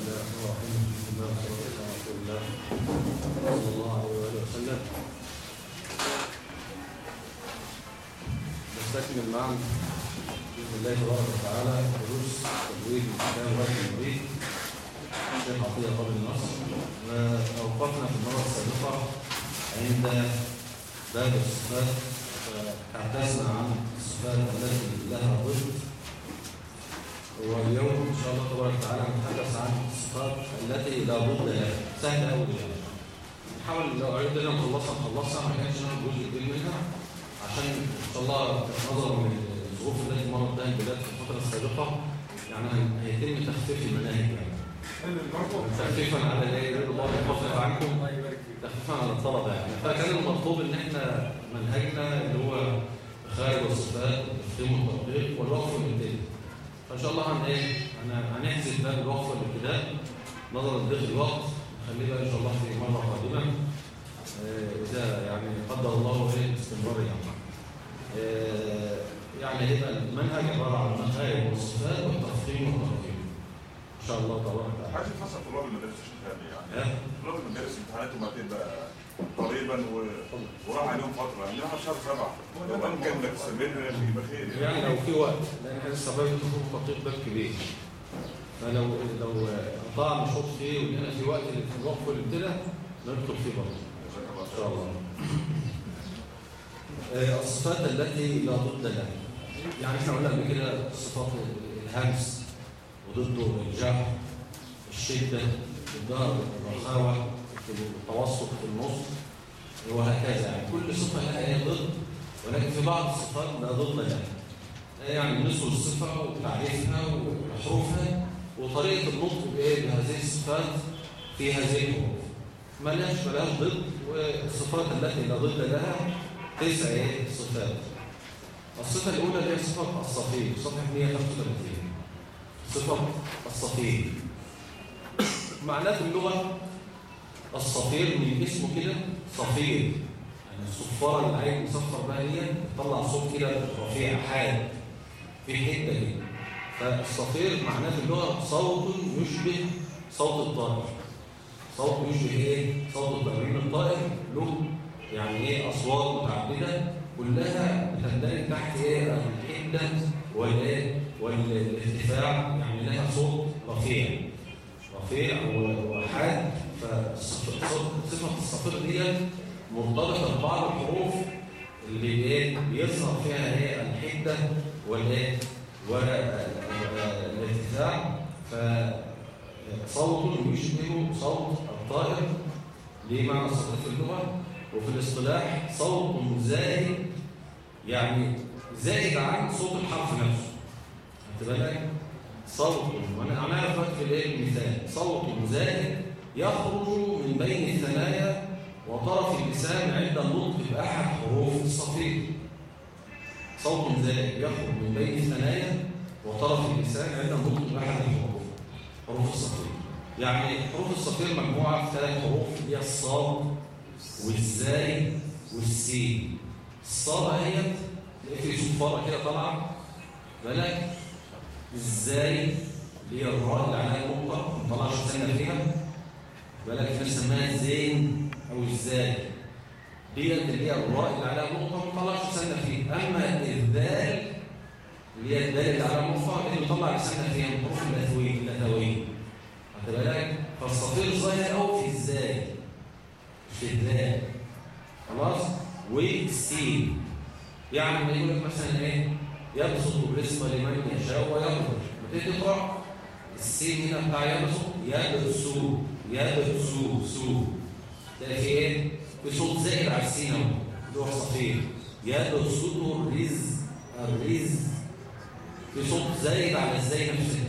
الله بسم الله على رسول الله صلى الله عليه وسلم نستكمل معا باذن الله تبارك وتعالى دروس تجويد الكتاب وجه المريد الشيخ عطيه قبل النصر واوقفنا في المره السابقه عند باب الصفات فتحدثنا عن الصفات التي لها ضد واليوم إن شاء الله تبارك وتعالى نتحدث عن الصفات التي لا ضد لها. سهله قوي نحاول لو عرفنا نخلصها نخلصها ما كانش ناخد جزء كبير منها عشان إن شاء الله نظرا من الظروف التي مرت بها البلاد في الفترة السابقة يعني هيتم تخفيف المناهج يعني. تخفيفا على الله يخفف عنكم تخفيفا على الطلبه يعني. فكان المطلوب إن إحنا منهجنا اللي هو خارج الصفات التفهيم والتطبيق والوقف والابتداء فان شاء الله هن إيه؟ هنحذف باب الوقف والابتداء. نظرا لضيق الوقت. نخليه بقى إن شاء الله في مرة قادمة. إذا يعني قدر الله إيه؟ استمرار يعني يعني هيبقى المنهج عبارة عن المخارج والصفات والتفخيم والترقيم إن شاء الله تبارك وتعالى حاجة خاصه طلاب المدارس الشغال يعني. طلاب المدارس امتحاناتهم هتبقى قريبا. وراح عليهم فترة. يعني راح شهر سبعة. لو امكن تستمر يبقى خير يعني لو في وقت لأن إحنا لسه باب تطبيق باب كبير. فلو لو قطعنا نشوط فيه ولقينا في وقت الوقف والابتداء ندخل فيه برضه. إن شاء الله. الصفات التي لا ضد لها. يعني إحنا قلنا قبل كده صفات الهمس وضده الجهل الشدة الضرر الرخاوة. التوسط في النص وهكذا. يعني كل صفه لها ضد ولكن في بعض الصفات لا ضد لها. يعني نسوا الصفه وتعريفها وحروفها وطريقة النطق بإيه؟ بهذه الصفات في هذه الحروف. ملاش ملاش ضد والصفات التي لا ضد لها تسع إيه؟ صفات. الصفة الأولى اللي هي صفة الصفير صفحة 135 صفة الصفير معناه في اللغة الصفير من اسمه كده صفير. يعني الصفاره اللي العين مصفر بها دي بتطلع صوت كده رفيع حاد في حتة كده فالصفير معناه في اللغة صوت يشبه صوت الطائر. صوت يشبه إيه؟ صوت لأن الطائر. له يعني إيه؟ أصوات متعددة كلها بتندرج تحت إيه؟ الحدة والارتفاع يعني لها صوت رفيع. رفيع وحاد. فصفه الصفير دي مرتبطه ببعض الحروف اللي إيه بيظهر فيها إيه الحدة والإيه والارتفاع فصوت يشبه صوت الطائر ليه معنى الصوت في اللغة؟ وفي الاصطلاح صوت زائد يعني زائد عن صوت الحرف نفسه. بالك؟ صوت وأنا دلوقتي في الإيه المثال. صوت زائد يخرج من بين الثنايا وطرف اللسان عند النطق باحد حروف الصفير صوت زائد يخرج من بين الثنايا وطرف اللسان عند النطق باحد الحروف حروف الصفير يعني حروف الصفير مجموعة في ثلاث حروف هي الصاد والزاي والسين. الصاد اهيت في صفاره كده طالعة. بالك الزاي اللي هي الراء اللي عليها نقطة ما طلعش سنه فيها. بالك في اسمها زين أو الزاي ديت اللي الراء اللي عليها نقطة ما طلعش سنة فيها. أما الذال اللي هي الدال اللي عليها نقطة اللي بيطلع لسنه فيها حروف اللثويه اللثويه خدت بالك؟ فالصفير ظاهر قوي في الزاي في الذال. خلاص؟ والسين. يعني ما يقول لك مثلا إيه؟ يبسط الرزق لمن يشاء ويقدر بتيجي تقرأ؟ السين هنا بتاع يبسط يبسو يبسو سو تلاقي في إيه في صوت زائد على السين اهو اللي هو صفير يبسط الرزق الرزق في صوت زايد على الزاي نفسه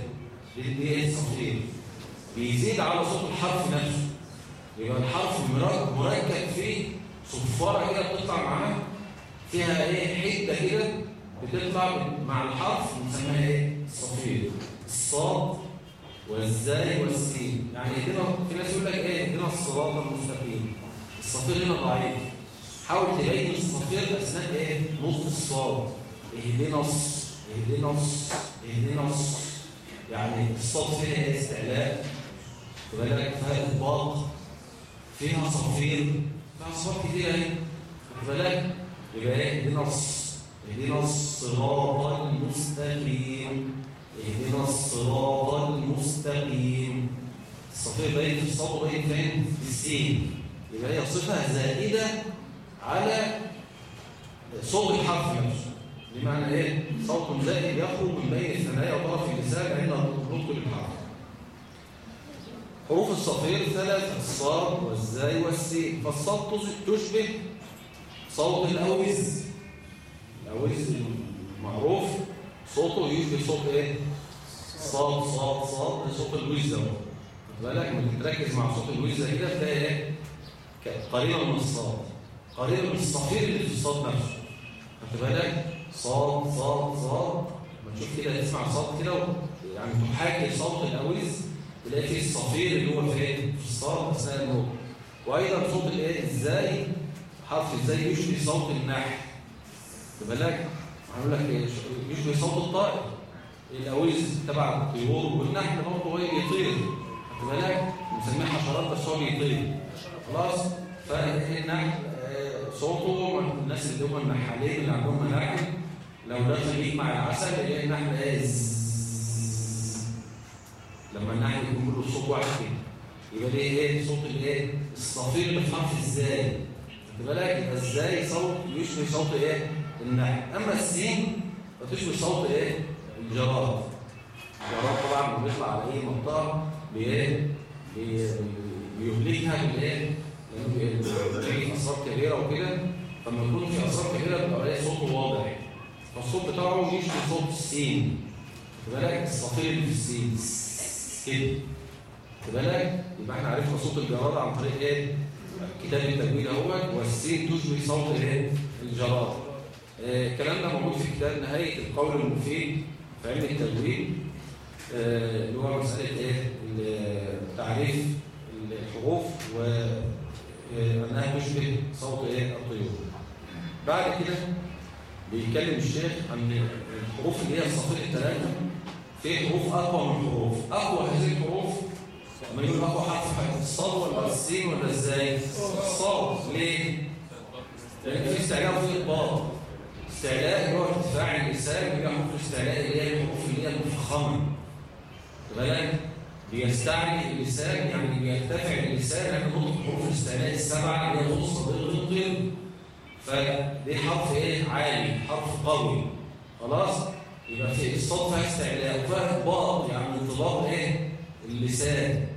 دي إيه صفير بيزيد على صوت الحرف نفسه يبقى الحرف مركب فيه صفاره كده بتطلع معاه فيها إيه حتة كده بتطلع مع الحرف بنسميها إيه الصفير الصاد والزاي والسين يعني هنا في ناس يقول لك إيه؟ هنا الصراط المستقيم. الصفير هنا ضعيف. حاول تبين الصفير أثناء إيه؟ نص الصاد اهدنا الص اهدنا الص اهدنا الص. يعني الصاد فيها استعلاء. خد بالك؟ فيها اطباق فيها صفير. فيها صفات كتير أهي. خد بالك؟ يبقى إيه؟ اهدنا الص- اهدنا الصراط المستقيم. اهدنا الصراط المستقيم. الصفير باين في الصوت باين فين؟ في السين. يبقى هي صفه زائدة على صوت الحرف نفسه. بمعنى إيه؟ صوت زائد يخرج من بين الثنايا وطرف اللسان عند النطق بالحرف حروف الصفير ثلاث الصاد والزاي والسين. فالصاد تشبه صوت الأوز. الأوز المعروف. صوته يشبه صوت إيه؟ صاد صاد صاد. ده صوت. خد بالك لما تركز مع صوت الوزه كده تلاقي إيه؟ قريبه من الصاد. قريبه من الصفير اللي في الصاد نفسه. خد بالك؟ صاد صاد صاد. ما تشوف كده تسمع صاد كده يعني تحاكي صوت الاوز تلاقي فيه الصفير اللي هو فين؟ في الصاد اثناء النطق وأيضا صوت الإيه؟ إزاي حرف إزاي يشبه صوت النحل. خد بالك؟ هقول لك إيه، يشبه صوت الطائر. الاوز تبع الطيور والنحل برضه هو بيطير خد بالك؟ بنسميه حشرات بس هو بيطير. خلاص؟ فالنحل آه، صوته الناس اللي هم النحالين اللي عندهم مناحل لو دخل ليك مع العسل يلاقي النحل إيه زzzz. لما النحل يكون كله صوت واحد كده. يبقى ليه إيه؟ صوت الإيه؟ الصفير اللي في حرف إزاي؟ خد بالك؟ إزاي صوت؟ يشبه صوت إيه؟ النحل أما السين فتشبه صوت إيه؟ الجراد. الجراد طبعا بيطلع على منطقه بايه بي- بيهلكها لأنه بي- بيجي اثار كبيرة وكده. فلما يكون في اثار كبيرة بيبقى إيه صوته واضح. فالصوت بتاعه يشبه صوت السين. بالك؟ الصفير في السين. كده. بالك؟ يبقى إحنا عرفنا صوت الجراد عن طريق إيه؟ كتاب التجويد أهوت. والسين تشبه صوت الايه الجراد. الكلام ده موجود في كتاب نهاية القول المفيد في علم التجويد آه، اللي هو مسألة إيه؟ تعريف الحروف وانها تشبه صوت إيه؟ الطيور. بعد كده بيتكلم الشيخ عن الحروف اللي هي الصفير الثلاثه في حروف أقوى من حروف. أقوى هذه الحروف لما يقول أقوى حرف الصاد ولا السين ولا إزاي الصاد. ليه؟ لأن في استعلاء وفي اطباق استعلاء هو ارتفاع اللي هي حروف الاستعلاء اللي هي الحروف اللي هي المفخمة. خد بالك؟ بيستعلي اللسان يعني بيرتفع اللسان لأن نطق حروف الاستعلاء السبعة اللي هي نص بالغنطر فدي حرف إيه؟ عالي حرف قوي. خلاص؟ يبقى في الصوت فيها استعلاء وفيها إطباق يعني انطباق إيه؟ اللسان.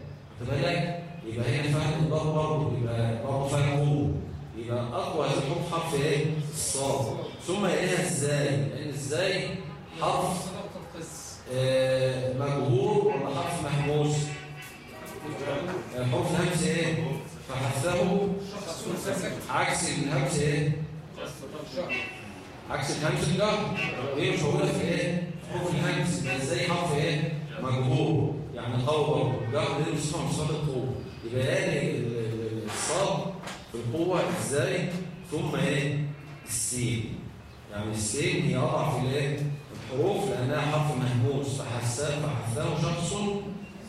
خد بالك؟ يبقى هنا فيها انطباق برضه يبقى برضه فيها قوة. يبقى أقوى الحروف حرف إيه؟ الصاد. ثم يليها إزاي لأن إزاي حرف آه، مجهور ولا حرف محموس آه، حرف الهمس إيه فحثه عكس الهمس إيه عكس الهمس الجهر إيه مش هقولها في إيه حروف الهمس إزاي حرف إيه مجهور يعني برضه جهر دي من صفات القوه يبقى يعني ال- الصاد في القوه إزاي ثم إيه السين يعني السين هي اضعف الايه؟ الحروف لأنها حرف مهموس فحساه فحثاه شخص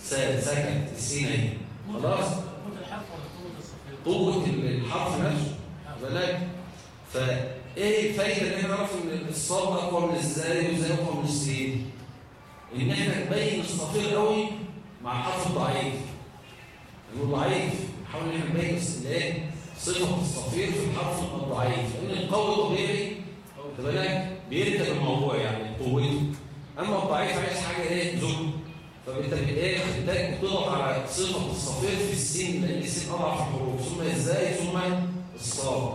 سكت السين اهي خلاص؟ قوه الحرف نفسه. بالك؟ فايه الفايدة إن إحنا نعرف إن الصاد اقوى من إزاي وازاي اقوى من السين إن إحنا نبين الصفير قوي مع الحرف الضعيف. انه ضعيف نحاول إن إحنا نبين الإيه؟ صفة الصفير في الحرف الضعيف. لأن القوي طبيعي خد بالك بيركب الموضوع يعني قوته أما الضعيف عايز حاجة إيه زهد فانت بالايه بتلاقي بتضغط على صفة الصفير في السين لأن السين أضعف الحروف. ثم إزاي؟ ثم الصاد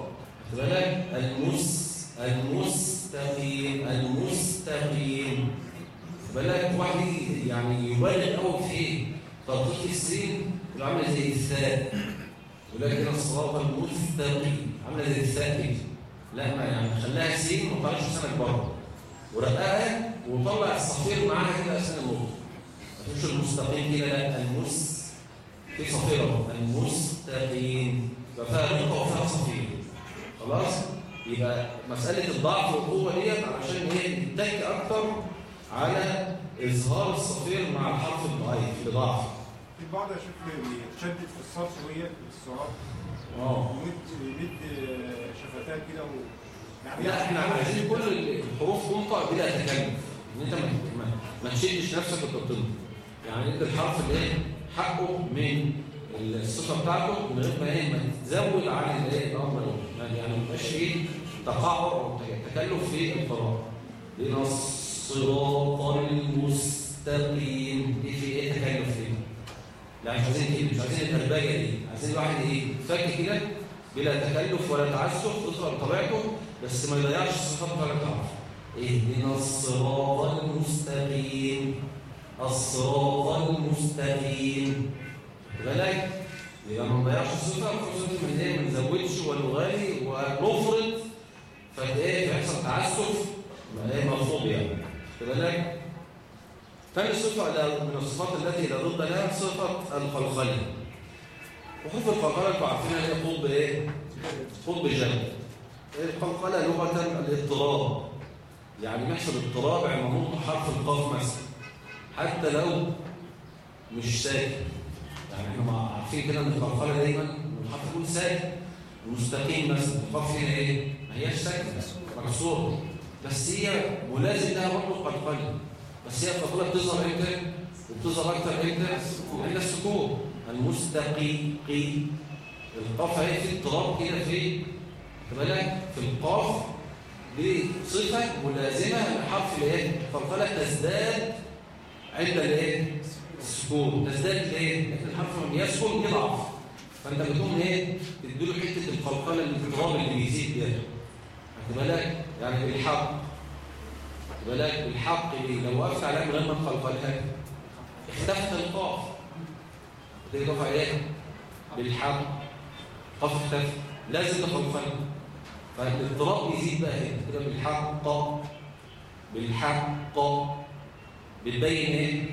خد بالك؟ المس المستقيم المستقيم. بالك؟ واحد يعني يبالغ قوي في إيه؟ تطبيق السين عاملة زي الثاء. هنا الصراط المستقيم. عاملة زي الثاء كده. لا يعني خلاها سين وما طلعش سنك بره ورققها وطلع الصفير معاها كده اسنان النطق ما تقولش المستقيم كده لا المس في صفير اهو المستقيم. فيها نقطه وفيها صفير. خلاص؟ يبقى مسألة الضعف والقوة ديت علشان إيه نتك أكتر على إظهار الصفير مع الحرف الضعيف لضعف في البعض أشوف يتشدد في الصرف وهي الصراط آه. ويمد يمد شفتات كده و... يعني لا إحنا عايزين كل الحروف تنطق بلا تكلف ان انت ما تشدش نفسك وانت بتنطق يعني انت الحرف اللي إيه حقه من الصفة بتاعته من غير ما إيه ما تزود عن الايه الامر. يعني يعني ما يبقاش فيه تقعر أو تكلف في القراءه لأن الصراط المستقيم. دي في إيه تكلف فيه؟ لا مش عايزين كده مش عايزين الارباجه دي عايزين الواحد إيه فك كده بلا تكلف ولا تعسف تقرا بطبيعته بس ما يضيعش الصفات ولا تعرف اهدنا الصراط المستقيم. الصراط المستقيم. بالك؟ يبقى ما نضيعش الصفة من إيه ما نزودش ولا نغالي ونفرط فايه فيحصل تعسف ما إيه مرفوض يعني بالك؟ ثاني صفة من الصفات التي لا ضد لها صفة القلقلة وحروف القلقلة أنتوا عارفينها هي قطب إيه؟ قطب جنب القلقلة لغة الاضطراب. يعني يحصل اضطراب نطق حرف القاف مثلا. حتى لو مش ساكن. يعني إحنا عارفين كده إن القلقلة دايما الحرف يكون ساكن. مستقيم مثلا القاف هنا إيه؟ ما هياش ساكنة مكسورة بس هي ملازم لها برضه القلقلة بس هي القلقلة بتظهر إمتى؟ وبتظهر أكتر إمتى؟ عند السكون المستقي قي القاف هي في اضطراب كده في بالك في القاف بصفة ملازمة لحرف الايه؟ القلقله تزداد عند الايه؟ السكون تزداد ليه؟ لأن الحرف لما يسكن يضعف فأنت بتقوم إيه؟ تديله حتة القلقلة الاضطراب اللي بيزيد ده خد بالك؟ يعني بالحق بالك بالحق دي لو وقفت عليها من غير ما تقلقلها اختفت القاف. تيجي تقف عليها بالحق. قاف اختفت لازم تقلقلها فالاضطراب يزيد بقى هنا. كده بالحق. بالحق. بتبين إيه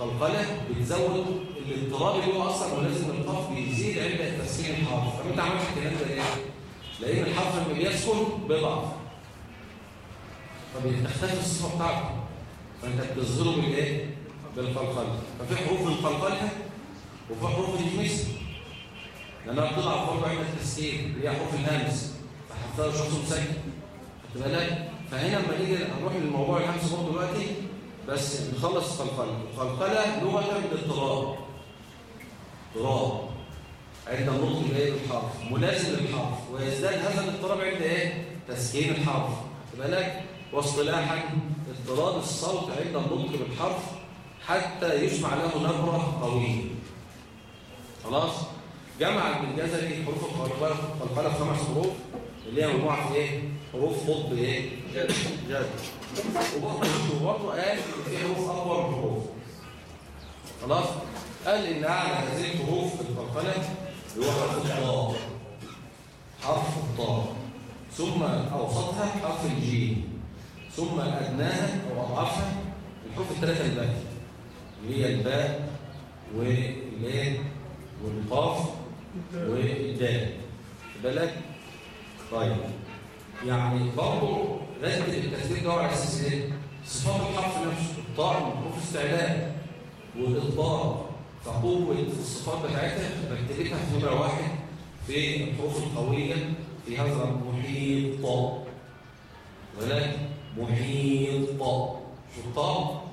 قلقله بتزود الاضطراب اللي هو أصلا ولازم القاف بيزيد عند تسكين الحرف. طب أنت عملت الكلام ده ليه لأن الحرف لما بيسكن بيضعف. فبتختفي الصفة بتاعته فانت بتظهره بالايه بالقلقله ففي حروف القلقله وفي حروف الجميس لأنها بتضعف برضه عند التسكين اللي هي حروف الهمس فحطها شخص مسكن خدت بالك فهنا لما نيجي نروح للموضوع الهمس برضه دلوقتي بس نخلص القلقله القلقله لغة بالاضطراب اضطراب عند النطق بإيه؟ بالحرف. ملازم للحرف ويزداد هذا الاضطراب عند إيه؟ تسكين الحرف. بالك واصطلاحا اضطراب الصوت عند النطق بالحرف حتى يسمع له نبرة قويه خلاص؟ جمع الجزري حروف القلقله في خمس حروف اللي هي مجموعة في إيه؟ حروف قطب إيه؟ جد وبرضه قال إن في حروف اقوى من حروف. خلاص؟ قال إن أعلى هذه الحروف القلقله هو حرف الطاء حرف الطاء. ثم أوسطها حرف الجيم. ثم أدناها أو اضعفها الحروف الثلاثة الباقيه اللي هي الباء والايه والقاف والدال. بالك؟ طيب. يعني برضه رتب الترتيب ده على أساس إيه؟ صفات الحرف نفسه. الطاء من حروف استعلاء والاطباق فقوه الصفات بتاعتها. بكتبتها في نمرة واحد في الحروف القوية في هذا محيط ولكن محيط. الطاء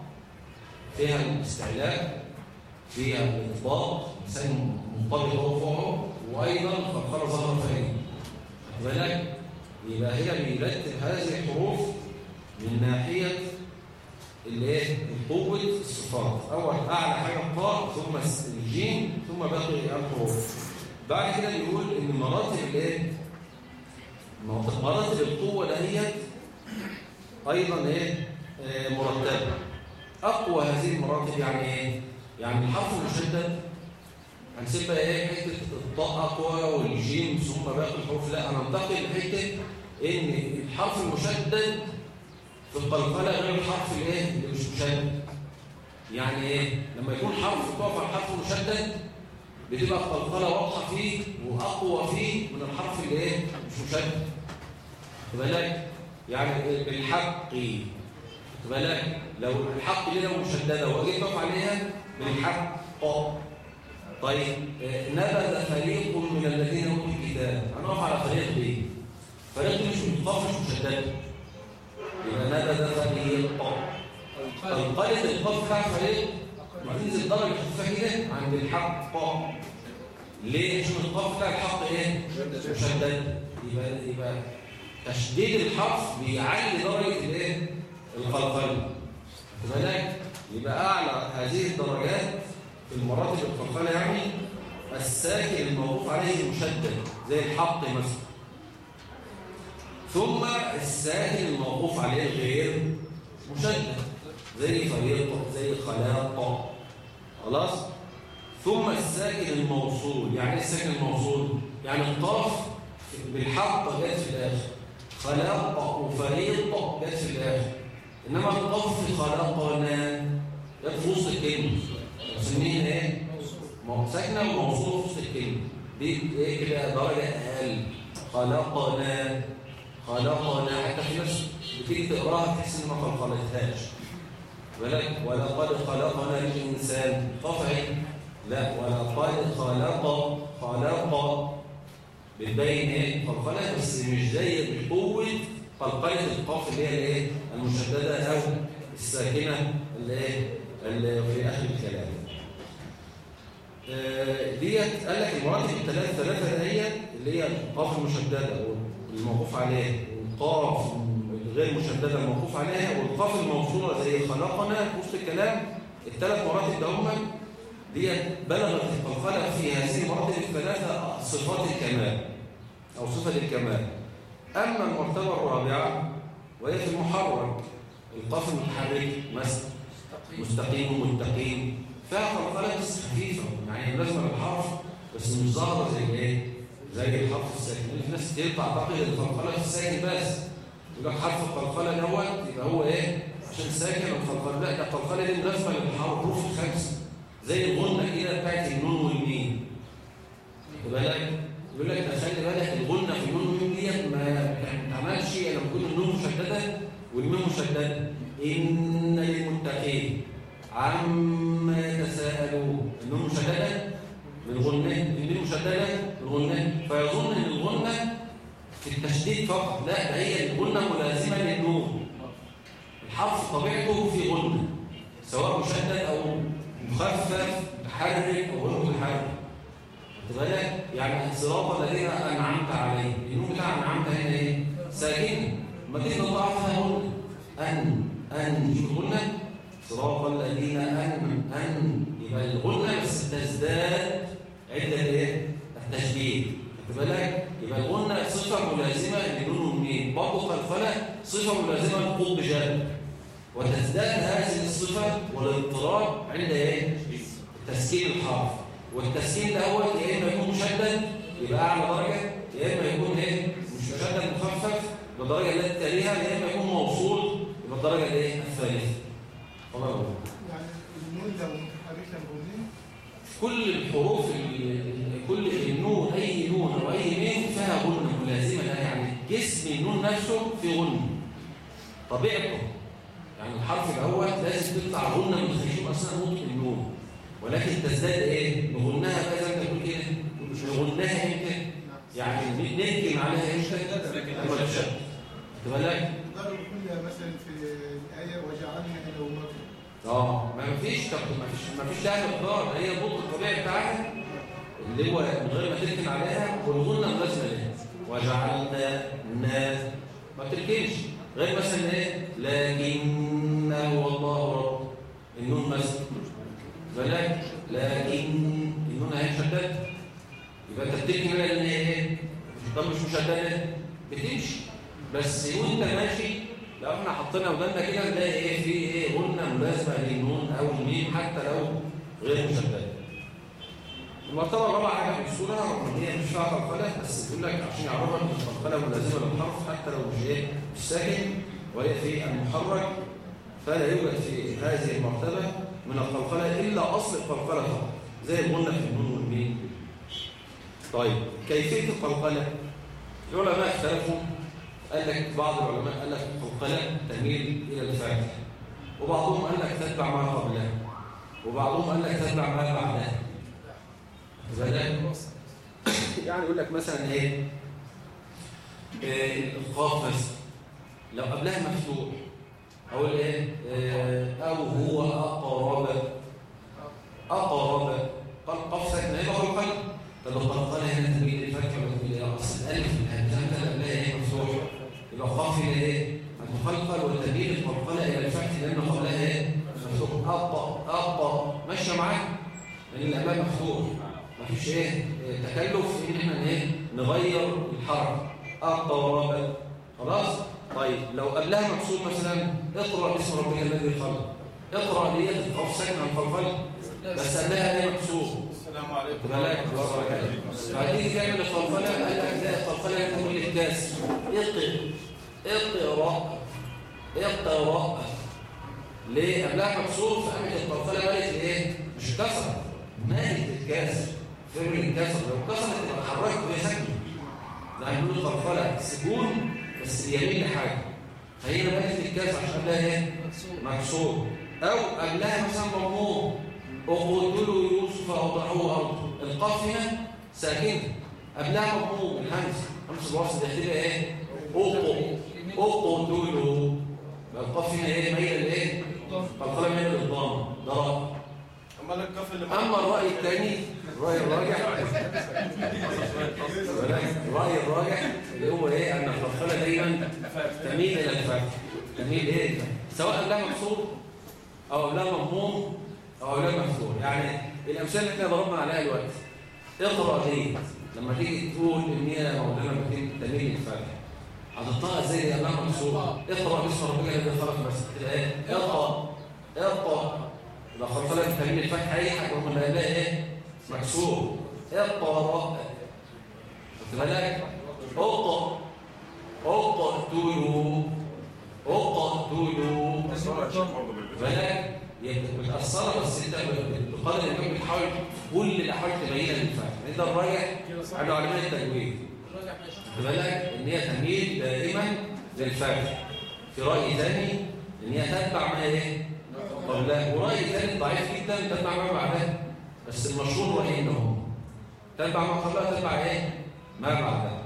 فيها الاستعلاء فيها الاطباق انسان منطبق هو فوقه وأيضا فقره ظهر خد بالك يبقى هي بيرتب هذه الحروف من ناحية الايه قوة الصفات. أول أعلى حاجة الطاء ثم الجيم ثم باقي الحروف. بعد كده بيقول إن مراتب الايه مراتب القوة دهيت أيضا إيه؟ آه مرتبة. أقوى هذه المراتب يعني إيه؟ يعني الحرف المشدد هنسيبها إيه؟ حتة الطاء أقوى والجيم ثم باقي الحروف. لا هننتقل لحته إن الحرف المشدد في القلقلة غير الحرف الايه اللي مش مشدد. يعني إيه؟ لما يكون حرف تقف على الحرف المشدد بتبقى القلقلة واضحة فيه وأقوى فيه من الحرف اللي إيه؟ مش مشدد. بالك؟ يعني بالحق. بالك لو الحق لو مشددة؟ واجي تقف عليها بالحق. طيب نبذ فريق من الذين اوتوا الكتاب. هنقف على فريق ليه؟ فريق مش متقاف مش مشدد. يبقى نبذ فريق. تنقلب القاف بتاع فريق بتنزل درجه خفيفه عند الحق ليه؟ عشان القاف بتاع الحق إيه؟ مشدد. يبقى يبقى تشديد الحرف بيعلي درجه الايه؟ القلقله بالك يبقى أعلى هذه الدرجات في المراتب القلقله يعني الساكن الموقوف عليه المشدد زي الحق مثلا. ثم الساكن الموقوف عليه الغير مشدد زي فريق زي خلاق خلاص؟ ثم الساكن الموصول يعني إيه الساكن الموصول؟ يعني القاف بالحق جت في الآخر. خلاق وفريق جت في الآخر إنما القاف في خلقنا جت في وسط الكلمة بنسميها إيه؟ ساكنه وموصوله في وسط الكلمة دي إيه كده؟ درجة أقل. خلقنا خلقنا. حتى في ناس بتيجي تقراها تحس ان ما خلقتهاش. ولقد خلقنا الإنسان. قفعي لا. ولقد خلق خلق بتبين إيه قلقلة بس مش زي بقوه قلقلة القاف اللي هي الايه المشددة أو الساكنة اللي إيه؟ اللي في آخر الكلام. آه، ديت قال لك المراتب الثلاثه ثلاثة ديت اللي هي القاف المشددة والموقوف عليها. والقاف الغير مشددة الموقوف عليها والقاف الموصولة زي خلقنا وسط الكلام. الثلاث مراتب هم ديت بلغت القلقلة في هذه المراتب الثلاثة صفات الكمال. أو صفة الكمال. أما المرتبة الرابعة وهي في المحرك القاف المتحرك مثلا مستقيم ومتقيم. فيها بس خفيفة يعني لازم الحرف بس مش ظاهرة زي إيه؟ زي الحرف الساكن. في ناس كتير تعتقد إن القلقله في الساكن بس. يبقى حرف القلقله دوت يبقى هو إيه؟ عشان ساكن القلقله لا ده القلقله دي ملازمه للحروف الخمسة زي الغنة كده بتاعت النون والميم. خد بالك؟ يقول لك ده خلي بالك الغنه في النون والميم ديت ما بتعملش لما تكون النون مشدده والميم مشدده إن للمتقين عما يتساءلون. النون مشدده بالغنه الميم مشدده بالغنه فيظن إن الغنه في التشديد فقط لا ده هي الغنه ملازمة للنون الحرف طبيعته في غنه سواء مشدد أو مخفف متحرك أو غير متحرك. بالك يعني صراط الذين أنعمت عليهم. النون بتاع أنعمت هنا إيه؟ ساكنة. ما تيجي تضاعف فيها غنه ان أن شوف الغنه صراط الذين ان أن يبقى الغنه بس تزداد عدة إيه؟ التشديد خد بالك؟ يبقى الغنه صفة ملازمة لنون وميم برضه خلفله صفة ملازمة لقطب جد وتزداد هذه الصفة والاضطراب عند إيه؟ تسكين الحرف والتسكين ده هو يا إما يكون مشدد يبقى أعلى درجة يا إما يكون إيه؟ مش مشدد مخفف بالدرجة التي تليها يا إما يكون موصول يبقى الدرجة الايه؟ أكبر. يعني النون لو متحركه بغنة كل الحروف ال- كل النون أي نون أو أي ميم فيها غنة ملازمة لها يعني جسم النون نفسه في غنة طبيعته يعني الحرف الأول لازم تطلع غنة من خشوم اثناء نطق النون ولكن تزداد إيه؟ بقى زي ما تقول كده. غنها إمتى يعني ننكم عليها إمتى لما تشد خد بالك ضرب كل مثلا في الآية وجعلنا نومكم آه ما فيش. طب ما فيش ما فيش لها مقدار هي النطق الطبيعي بتاعها. اللي هو من غير ما تركن عليها والغنه ملازمه لها وجعلنا الناس ما تركنش. غير مثلا إيه؟ لكن هو الله رب. النون مثلا بالك لكن النون اهي شدد يبقى عليها لأن هي إيه مش مشدده بتمشي. بس وانت ماشي لو إحنا حطينا ودنا كده نلاقي إيه؟ في إيه؟ غنه ملازمه للنون أو الميم حتى لو غير مشدده المرتبة الرابعة حاجة إن هي مش فيها قلقله بس بيقول لك عشان يعرفك إن القلقله ملازمة للحرف حتى لو مش إيه؟ مش ساكن وهي في المحرك فلا يوجد في هذه المرتبة من القلقله إلا أصل القلقله فقط زي الغنه في النون والميم. طيب كيفية القلقله العلماء اختلفوا. قال لك بعض العلماء قال لك القلقله تميل إلى الفعل وبعضهم قال لك تتبع ما قبلها. وبعضهم قال لك تتبع ما بعدها. يعني يقول لك مثلا إيه؟ آه، القاف مثلا لو قبلها مفتوح. أقول إيه؟ آه، أو هو اقرب أقرب. قال قاف ساكنه إيه بقول؟ قلب طب القلقله هنا تميل الفتح ولا تميل إيه اصل الألف الهمزه اللي قبلها إيه؟ مفتوح يبقى قاف هنا إيه؟ المخلقل وتميل القلقله إلى الفتح لأن قبلها إيه؟ مفتوح ابطا ابطا ماشية معاك لأن اللي قبلها مفتوح مفيش إيه؟ تكلف إن إحنا إيه؟ نغير الحرف. أقرب خلاص طيب لو قبلها مكسور اقرأ باسم ربك الذي خلق. اقرأ ديت القاف ساكنه القلقله بس قبلها إيه مكسور السلام عليكم. بالك بعدين تعمل القلقله قال لك لا تكون للكاس اقرأ. اقرأ. اقرأ. ليه؟ قبلها مكسور فقامت القلقله مالت إيه؟ مش كسر مالت الكاس فبر الكسر لو كسرت تبقى حركت وهي ساكنه زي ما بيقولوا القلقله سكون بس اليمين لحاجه فهي مالت الكاس عشان قبلها إيه؟ مكسور. أو قبلها مثلا مضموم اقتلوا يوسف أو ضعوه أرض. القاف هنا ساكنة. قبلها مضموم الهمز همز الوصل داخلها إيه؟ اقتلوا اقتلوا القاف هنا إيه؟ ميله لإيه؟ فالقلم ميله للضم. ده راي أما الرأي الثاني الراي الراجح. الراي الراجح اللي هو إيه ان الفلفله دايما. تميل إلى الفتح تميل إيه سواء قبلها مكسور أو قبلها مضموم أو قبلها مفتوح يعني الأمثلة اللي إحنا ضربنا عليها دلوقتي. اقرأ دي. لما تيجي تقول إن هي مولانا ممكن تميل للفتح هتطلع إزاي قبلها مكسور؟ اقرأ باسم ربك الذي خلق بس. كده إيه؟ اقرأ. اقرأ. لو خلص لك تميل الفتح أي حاجة رغم ان قبلها مكسور اقرأ خد بالك اقرأ. اقتلوا اقتلوا. بالك هي متأثرة بس انت بقدر الامكان بتحاول كل الاحوال تبينها للفهم انت الرايح على علماء التجويد. خد بالك إن هي تميل دائما للفتح في رأي ثاني إن هي تتبع ما إيه قبلها ورأي ثاني ضعيف جدا تتبع ما بعدها. بس المشهور راي إنه تتبع ما قبلها تتبع إيه؟ ما بعدها.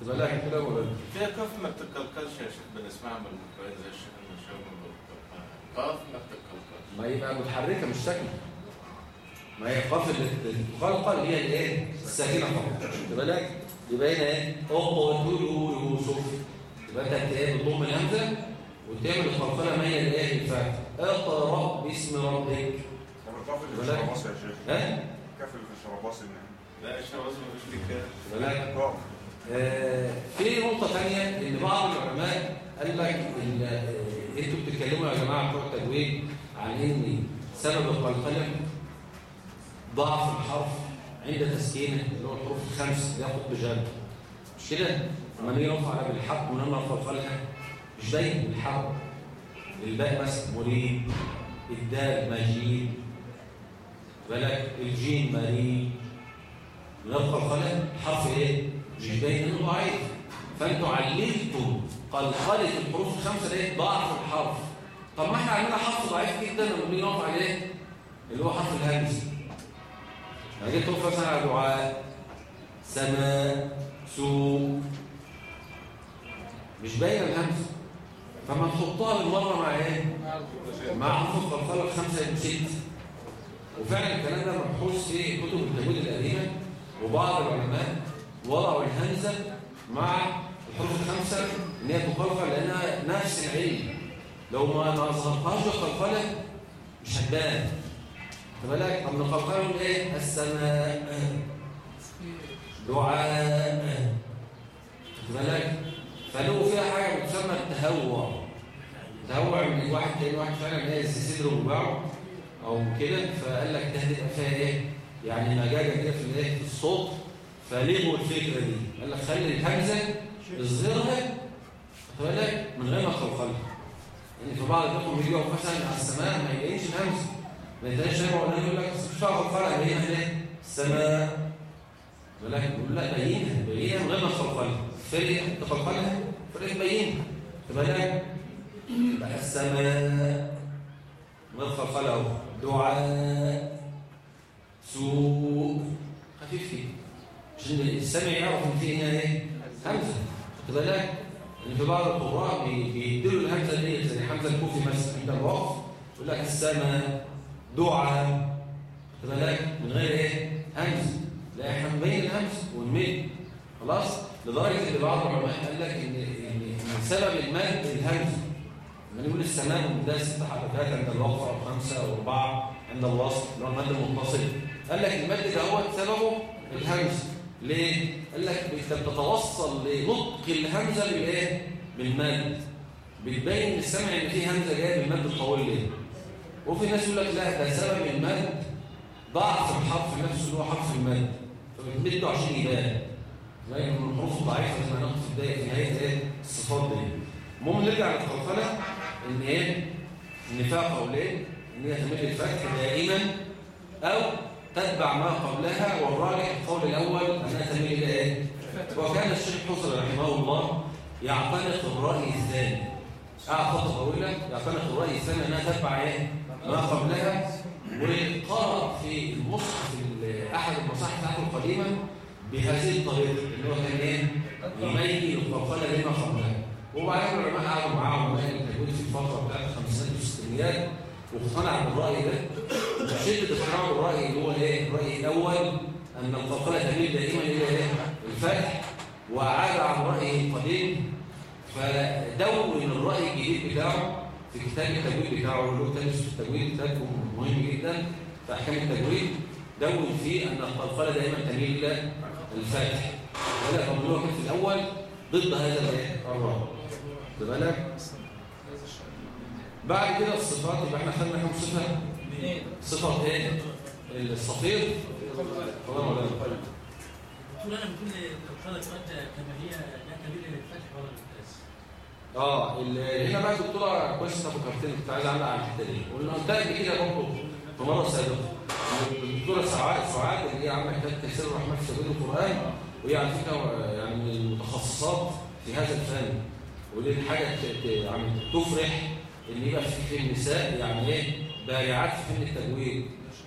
خد بالك كده ولا؟ فيها كف ما بتتكلكلش يا شيخ بنسمعها من المقرئين زي الشيخ المشاوي كف ما بتتكلكلش ما يبقى متحركة مش ساكنة. ما هي قاف الخلقه اللي هي الايه الساكنة فقط. خد بالك يبقى هنا إيه؟ اقتلوا يوسف يبقى أنت إيه بتضم الهمزة وتعمل الخلقله ميل الايه للفتح اقرأ باسم ربك. اللي في. الشرباص يا شيخ. ها الكف اللي في الشرباص لا يا شيخ ما فيش فيه كده آه في نقطة ثانية إن بعض العلماء قال لك إن آه، أنتوا بتتكلموا يا جماعة بتوع التجويد عن إن سبب القلقلة ضعف الحرف عند تسكينه اللي هو الحروف الخمس قطب جد مش كده؟ لما نيجي نرفع على بالحق ونمر القلقلة مش باين بالحق الباء مثلا مريد الدال مجيد. بالك الجيم مريد من القلقلة حرف إيه؟ مش باين إنه ضعيف. فأنتوا علمتوا قلقلة الحروف الخمسة دي ضعف الحرف. طب ما إحنا عندنا حرف ضعيف جدا لما بنيجي نقف عليه اللي هو حرف الهمز يعني جيت تقف مثلا على دعاء. سماء سوء. مش باين الهمز فما نحطها بالمرة مع إيه؟ مع حرف القلقلة الخمسة يبقوا ست وفعلا الكلام ده مبحوث في كتب التجويد القديمة وبعض العلماء وضعوا الهمزة مع الحروف الخمسة إن هي تقلقل لأنها نفس العلم لو ما ظهرهاش القلقلة مش هتبان. خد بالك؟ طب نقول إيه؟ السماء دعاء. خد بالك؟ فلو فيها حاجة بتسمى التهوع. تهوع من واحد تاني واحد فعلا ناس صدره وباعه أو كده فقال لك ده فيها إيه؟ يعني مجاجة كده في الايه في الصوت. فلغوا الفكرة دي؟ قال لك خلي الهمزه اظهرها خد بالك من غير ما تخلقلها يعني في بعض الناس بيجوا مثلا على السماء ما يلاقيش الهمزه ما يلاقيش ما قلنا يقول لك مش فيها خلقلها بينها إيه؟ السماء. يقول لك يقول لا بينها بينها من غير ما تخلقلها فرق تخلقلها فرق بينها. يبقى السماء. خلقه دعاء. سوء. خفيف فيه. عشان السامع يعرف إن في هنا إيه؟ همزه خد بالك؟ ان في بعض القراء بي- بيديله الهمزه دي زي حمزة الكوفي مثلا عند الوقف يقول لك السماء دعاء. خد بالك؟ من غير إيه؟ همزه لا إحنا نبين الهمزه ونمد خلاص؟ لدرجة إن بعض العلماء قال لك ان ان سبب المد الهمزه لما نقول السماء ده ست حركات عند الوقف أو خمسة أو اربعه عند الوصل اللي هو المد المتصل قال لك المد هو سببه الهمزة ليه؟ قال لك بتتوصل لنطق الهمزة بالإيه؟ بالمد بتبين للسمع إن في همزة جاية بالمد الطويل ليه؟ وفي ناس يقول لك لا ده سبب المد ضعف الحرف نفسه اللي هو حرف المد فبتمده عشان يبان زي من الحروف الضعيفه زي ما هناخد في بدايه في نهاية إيه؟ الصفات دي المهم نرجع للخلخله إن إيه؟ النفاق قولين إن هي تمل الفتح دائما أو تتبع ما قبلها والراجح القول الأول أنها تميل إلى إيه؟ وكان الشيخ حسن رحمه الله يعتنق الرأي الثاني فتره طويله يعتنق الرأي الثاني أنها تتبع إيه؟ ما قبلها وقرأ في المصحف ال- احد المصاحف بتاعته القديمة بهذه الطريقة اللي هو كان إيه؟ يميل القرقله لما قبلها وبعدين العلماء قعدوا معاه وقال التجويد في الفترة بتاعت الخمسينات والستينيات واقتنع بالرأي ده وشدة اقتناعه بالرأي اللي هو إيه؟ الرأي الأول أن القرقله تميل دائما إلى إيه؟ الفتح وعاد عن رايه القديم فدون الرأي الجديد بتاعه في كتاب التجويد بتاعه اللي هو تلمس في التجويد كتاب مهم جدا في أحكام التجويد دون فيه أن القلقله دائما تميل إلى الفتح ولا كان في الأول ضد هذا الرأي بالك؟ بعد كده الصفات يبقى إحنا خدنا كام صفة. صفة إيه؟ الصفير. خلاص ولا لا؟ طول أنا بكل القاده دلوقتي كما هي لا تميل للفتح ولا للكسر آه هنا بقى الدكتوره كويس انت فكرتني كنت عايز اعلق على الحتة دي. قلنا قلت قبل كده برضه في مره سابقه الدكتورة سعاد سعاد اللي هي عاملة كتاب تفسير الرحمن في سبيل القرآن وهي على فكرة يعني من المتخصصات في هذا الفن. ت- ت- يعني تفرح إن يبقى في النساء يعني إيه؟ بارعات في فن التجويد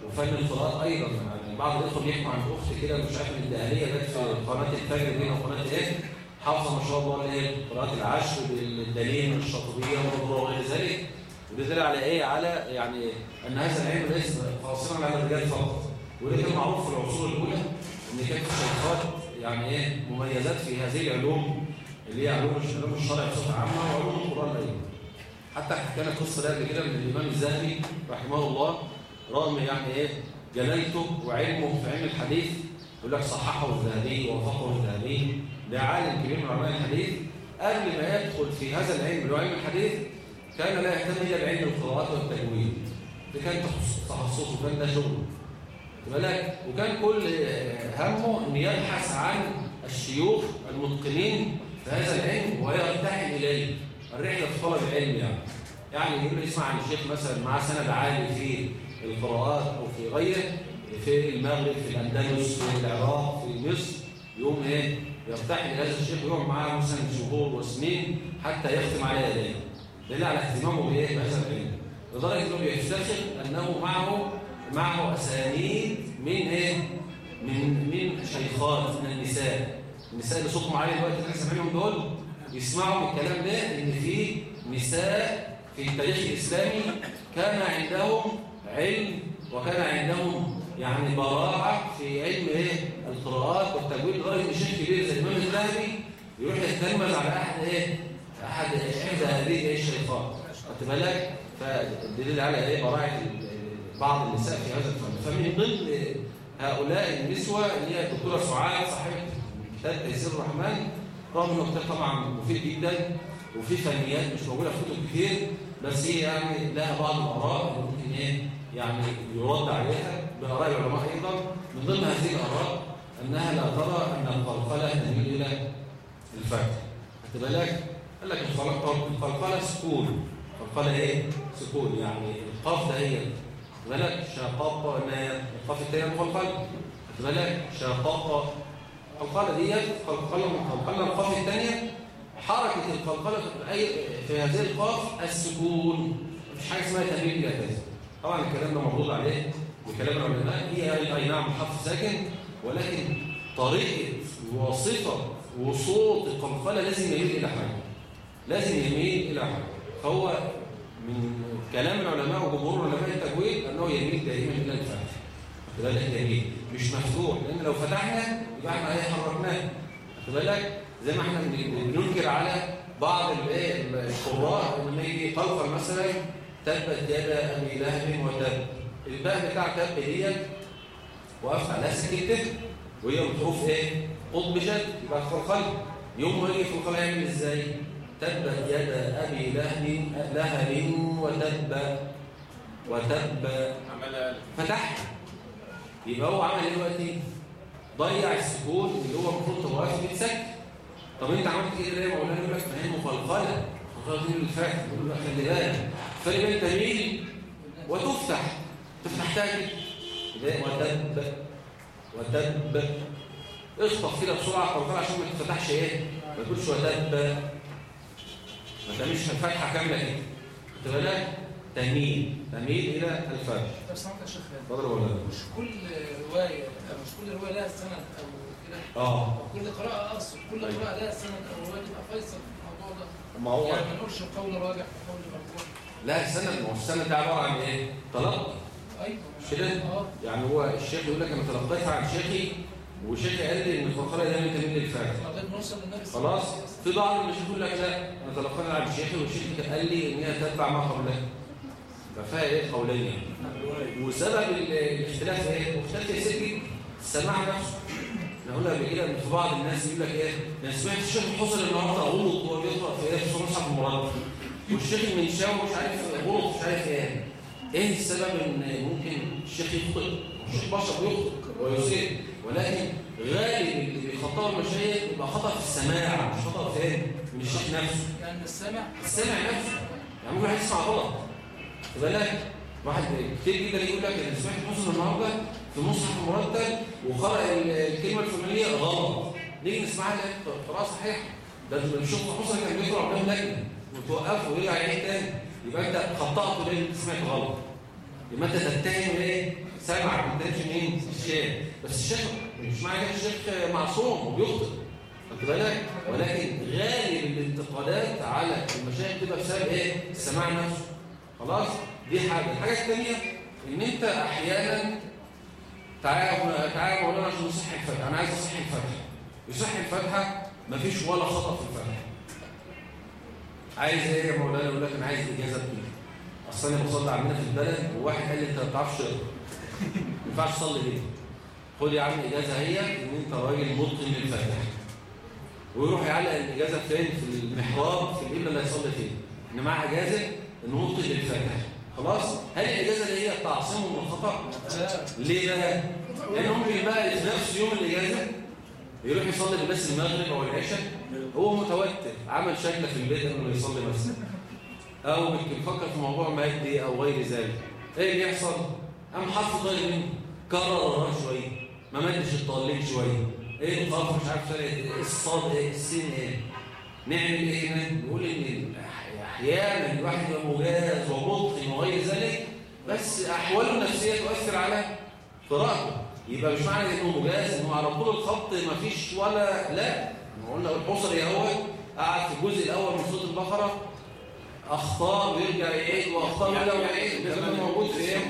وفن القراءات أيضا. يعني بعض الإخوة بيحكوا عن أخت كده مش عارف من الدهليه جت في قناة الفجر دي أو قناة إيه؟ حافظة ما شاء الله اللي هي العشر بالدليل والضروره وغير ذلك. وده على إيه؟ على يعني إن هذا العلم ليس قاصرا على الرجال فقط. وده كان معروف في العصور الأولى إن كانت الشيخات يعني إيه؟ مميزات في هذه العلوم. اللي هي علوم علوم الشرع بصفه عامة وعلوم القرآن أيضا حتى حكينا قصه قبل كده من الإمام الذهبي رحمه الله رغم يعني إيه؟ جلالته وعلمه في علم الحديث يقول لك صححه الذهبي ووافقه الذهبي ده عالم كبير من علماء الحديث. قبل ما يدخل في هذا العلم اللي هو علم الحديث كان لا يهتم إلا بعلم القراءات والتجويد. ده كان تخصص- تخصصه كان ده شغله بالك؟ وكان كل همه إن يبحث عن الشيوخ المتقنين هذا العلم ويرتحل إليه. الرحلة في طلب العلم يعني. يعني يقول يسمع عن الشيخ مثلا معاه سند عالي في القراءات أو في غيره في المغرب في الأندلس في العراق في مصر يقوم إيه؟ يرتحل. هذا الشيخ ويقعد معاه مثلا شهور وسنين حتى يختم على يديه دليل على اهتمامه بإيه؟ بهذا العلم. لدرجة إنه بيفتخر أنه معه معه أسانيد من إيه؟ من من شيخات من النساء. النساء اللي صوتهم عالي دلوقتي اللي سامعينهم دول يسمعوا الكلام ده إن في نساء في التاريخ الإسلامي كان عندهم علم وكان عندهم يعني براعة في علم إيه؟ القراءات والتجويد لدرجة إن شيخ كبير زي الإمام الذهبي يروح يتلمذ على أحد إيه؟ أحد إحدى هذه إيه؟ الشيخات. خدت بالك؟ فالدليل على إيه؟ براعة بعض النساء في هذا الفن. فمن ضمن هؤلاء النسوة اللي هي الدكتورة سعاد صاحبة تيسير الرحمن رغم إنه كتاب طبعا مفيد جدا وفي فنيات مش موجودة في كتب كتير بس هي يعني لها بعض الآراء ممكن إيه يعني يرد عليها بآراء العلماء أيضا. من ضمن هذه الآراء أنها لا ترى أن القلقله تميل إلى الفتح خدت بالك؟ قال لك القلقله القلقله سكون. القلقله إيه؟ سكون. يعني القاف ده هي. بالك؟ شقاقنا القاف الثانية مقلقله خد بالك؟ شقاق القلقلة ديت قلقله قلقله القاف الثانية حركة القلقلة في في هذه القاف السكون. مش حاجة اسمها إلى كذا طبعا الكلام ده مردود عليه بكلام العلماء هي أي نعم الحرف ساكن ولكن طريقة وصفة وصوت القلقلة لازم يميل إلى حاجة. لازم يميل إلى حاجة. فهو من كلام العلماء وجمهور علماء التجويد أنه يميل دائما إلى الفتح ده يميل مش مفتوح لأن لو فتحنا يبقى إحنا إيه حركناه خد بالك؟ زي ما إحنا بن- بننكر على بعض الايه القراء لما يجي قلقل مثلا تبت يد أبي لهب وتب. الباء بتاع تب ديت وقفت عليها سكتة وهي من حروف إيه؟ قطب جد يبقى خلخل يوم ما يجي في الخلق يعمل إزاي؟ تبت يد أبي لهب لهب وتب. وتب. فتح. يبقى هو عمل إيه دلوقتي؟ ضيع السكون اللي هو المفروض تبقى واقف طب انت عملت إيه مولانا يقول لك ما هي مخلخلة. مخلخلة دي اللي فاتت يقول لك خلي بالك. فرق بين تميل وتفتح. تفتحتها كده يبقى وتب وتب اخطف كده بسرعة. قلقله عشان ما تفتحش إيه. ما تقولش وتب ما تعملش فتحه كاملة كده. خد بالك؟ تميل تميل إلى الفتح طب سمعت يا شيخ مش كل رواية أو مش كل رواية لها سند أو كده؟ آه. كل قراءة أقصد كل أيوة. قراءة لها سند أو رواية تبقى فيصل في الموضوع ده؟ ما هو يعني ما نقولش قول راجح وقول مرجوح لا السند ما هو السند ده عبارة عن إيه؟ تلقي. مش كده؟ أه. يعني هو الشيخ يقول لك أنا تلقيت عن شيخي وشيخي قال لي إن تميل ما نوصل للنبي صلى الله خلاص؟ في بعض المشايخ يقول لك لا أنا تلقيت عن شيخي وشيخي قال لي إن هي تتبع ما قبلها. ففيها إيه قولين. وسبب ال- الاختلاف إيه؟ مختلف يا سيدي السماع نفسه. إحنا قلنا قبل كده ان في بعض الناس يقول لك إيه؟ أنا سمعت الشيخ الحصري النهارده غلط وهو بيقرأ في إيه؟ في مصحف المراد. والشيخ المنشاوي مش عارف غلط مش عارف إيه. إيه السبب إن ممكن الشيخ يخطئ الشيخ بشر بيخطئ ويصيب ولكن غالب اللي بيخطئوا المشايخ يبقى خطأ في السماع مش خطأ في إيه؟ من الشيخ نفسه. يعني السامع السامع نفسه. يعني ممكن واحد يسمع غلط. بالك واحد كتير جدا يقول لك أنا سمعت مصر النهارده في مصحف مرتب وقرأ ال- الكلمة الفلانية غلط. نيجي نسمعها قراءة صحيحة. ده الشيخ مصر كان بيقرأ قدام لجنه وتوقفه ويرجع يعيد تاني. يبقى أنت خطأت ليه أنت سمعت غلط؟ يبقى أنت تتهم إيه سامع ما تتهمش مين الشيخ. بس الشيخ مش معنى كده الشيخ معصوم وبيخطئ. خدت بالك؟ ولكن غالب الانتقادات على المشايخ تبقى بسبب إيه؟ السماع نفسه. خلاص؟ دي حاجة. الحاجة الثانية إن أنت أحيانا تعالى تعالى يا مولانا عشان نصحح الفتحه أنا عايز اصحح الفتحه يصحح الفتحه مفيش ولا خطأ في الفتحه عايز إيه يا مولانا؟ يقول لك أنا عايز إجازة بكده اصل أنا بصلي عندنا في البلد وواحد قال لي أنت ما بتعرفش ما ينفعش تصلي ليه؟ خد يا عم إجازة هي إن أنت راجل متقن للفتح ويروح يعلق الإجازة فين؟ في المحراب في القبله اللي هيصلي فيها إن معاه إجازة متقن للفتح خلاص؟ هل الإجازة اللي هي تعصمه من الخطا ليه بقى؟ لأن ممكن بقى في نفس يوم الإجازة. يروح يصلي بالناس المغرب أو العشاء. هو متوتر عمل شكلة في البيت ما يصلي مثلا أو يمكن يفكر في موضوع مادي أو غير ذلك. إيه اللي يحصل قام حافظ ضايق منه. كرر وراه شوية. ما مدش الطالين شوية. إيه القاف مش عارف فرق الصاد إيه؟ السين إيه؟ نعمل إيه نقول إن أحيانا الواحد يبقى مجاز ومتقن وغير ذلك بس أحواله النفسية تؤثر على قراءته يبقى مش معنى إنه مجاز إنه على طول الخط ما فيش ولا لا. قلنا الحصري اهو قعد في الجزء الأول من سورة البقرة. أخطاء ويرجع يعيد وأخطاء ويرجع يعيد. ده كان موجود في إيه؟ شيخ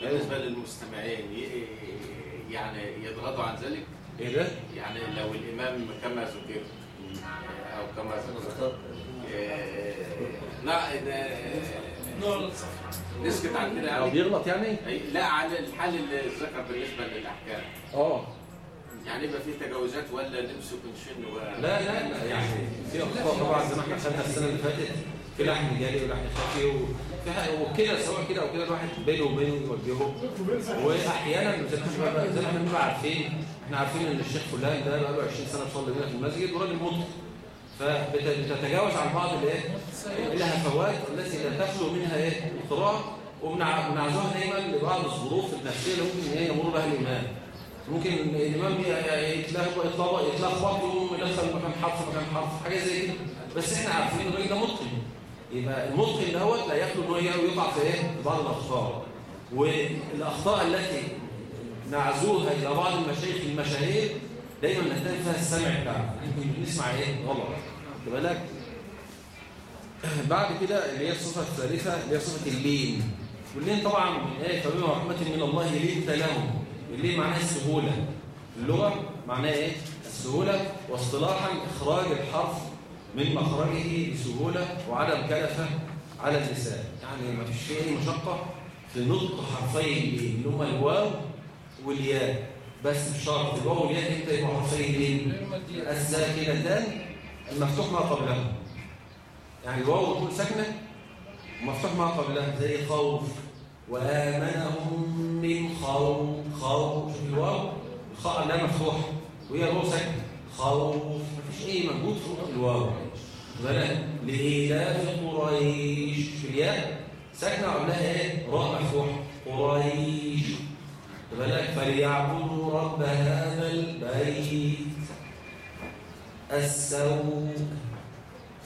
بالنسبة للمستمعين يعني يتغاضوا عن ذلك؟ إيه ده؟ يعني لو الإمام كما ذكر أو كما ذكر. لا ده- نقعد. الصفحة نسكت عن كده أو يعني بيغلط يعني؟ لا على الحال اللي ذكر بالنسبة للأحكام. آه. يعني يبقى في تجاوزات ولا نمسك نشن و... لا لا لا يعني في أخطاء طبعا زي ما إحنا خدنا السنة اللي فاتت. في لحن جالي ولحن خفي وكده سواء كده أو كده الواحد بينه وبينه يوجهه. واحيانا زي ما إحنا بقى- زي ما إحنا بنبقى عارفين إحنا عارفين إن الشيخ فلان ده بقى له 20 سنة بيصلي بينا في المسجد وراجل متقن فبتتجاوز عن بعض الايه؟ الهفوات التي لا تخلو منها إيه؟ القراءه وبنعزوها دايما لبعض الظروف النفسية اللي ممكن ان هي يمر بها الامام ممكن الامام يتلخبط يتلخبط يتلخبط يقوم يدخل مكان حرف مكان حرف حاجة زي كده. بس إحنا عارفين الراجل ده متقن. يبقى المتقن دوت لا يخلو إن هو يقع في إيه؟ بعض الأخطاء. والأخطاء التي نعزوها إلى بعض المشايخ المشاهير دايما نهتم فيها السمع بتاعنا يمكن بنسمع إيه؟ غلط. خد بالك؟ بعد كده اللي هي الصفة الثالثة اللي هي صفة اللين. واللين طبعا إيه فبما رحمة من الله لنت لهم. اللين معناها السهولة. اللغة معناها إيه؟ السهولة. واصطلاحا إخراج الحرف من مخرجه بسهولة وعدم كلفة على اللسان. يعني ما فيش فيه مشقة في نطق حرفي اللين اللي هما الواو والياء. بس بشرط الواو والياء إمتى؟ يبقوا حرفي اللين غير مادية الساكنتان المفتوح ما قبلها يعني الواو تكون ساكنة ومفتوح ما قبلها زي خوف. وآمنهم من خوف. خوف شوف الواو. الخاء لا مفتوح. وهي الواو ساكنة. خوف. مفيش أي مجهود في الواو. بالك لإيلاف قريش. في الياء ساكنة قبلها إيه؟ راء مفتوح. قريش. فليعبدوا رب هذا البيت السوء.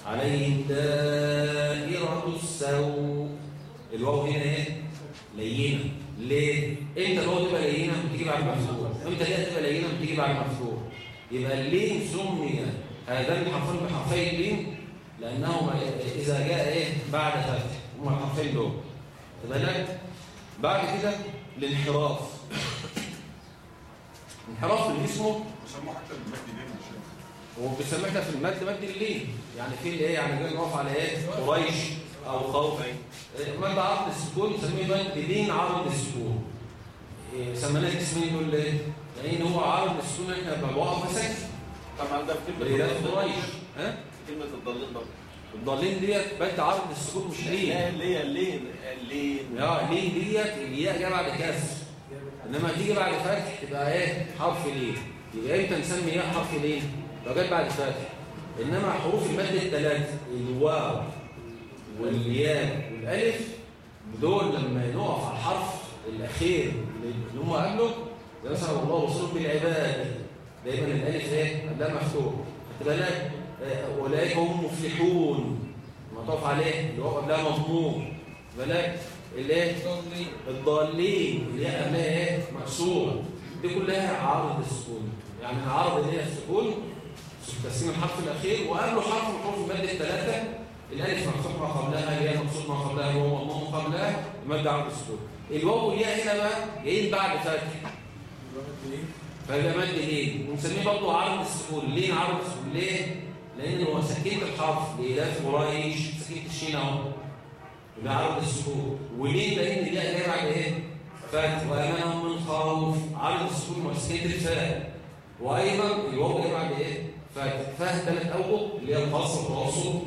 عليهم دائرة السوء. الواو هنا إيه؟ لينة. ليه؟ إمتى الواو تبقى لينة؟ بتيجي بعد المفتوح إمتى الياء تبقى لينة؟ بتيجي بعد المفتوح يبقى اللين سمي هذان الحرفين بحرفي اللين لأنهما إذا جاء إيه؟ بعد فتح. هما الحرفين دول. بالك؟ بعد كده الانحراف. انحراف من اسمه بيسموه حتى المجد ليه وبيسمى إحنا في المد مد اللين يعني في الايه؟ يعني جاي نقف على إيه؟ قريش أو خوف. إيه، مد عرض السكون نسميه مد لين عرض السكون. إيه، سميناه اسمين دول ليه لأن هو عرض السكون إحنا بنوقف مساكن طبعا ده في الضالين قريش. ها؟ كلمة الضالين برضه. الضالين ديت مد عرض السكون مش اللي هي اللين اللين آه لين ديت الياء جاية بعد كسر إنما تيجي بعد فتح تبقى إيه؟ حرف لين يبقى إمتى نسمي ياء حرف لين لو جت بعد فتح. إنما حروف المد الثلاثه الواو والياء والألف دول لما نقف على الحرف الأخير اللي هم قبله زي مثلا والله وصلوا بالعباد دايما الألف إيه؟ قبلها مفتوح. خد بالك آه، أولئك هم مفلحون ما تقف عليه اللي هو قبلها مضموم خد بالك الايه؟ ضالين الضالين. اللي هي قبلها إيه؟ مكسوره دي كلها عارض السكون. يعني عارض اللي هي السكون تسليم الحرف الأخير وقبله حرف من حروف المد الثلاثه الألف مفتوح ما قبلها الياء مكسور ما قبلها الواو مضموم قبلها المد عرض السكون. الواو والياء هنا بقى جايين بعد فتح. فيبقى مد ليه ونسميه برضه عرض السكون. ليه عرض السكون؟ ليه؟ لأن هو سكنت الحرف. لالاف قريش سكنت الشين أهو. يبقى عرض السكون وليه؟ لأن الياء جاية بعد إيه؟ فتح وامانهم من خوف عرض السكون وسكنت الفاء وأيضا الواو جاية بعد إيه؟ فتح فيها ثلاث اوجه اللي هي القصر والتواصل.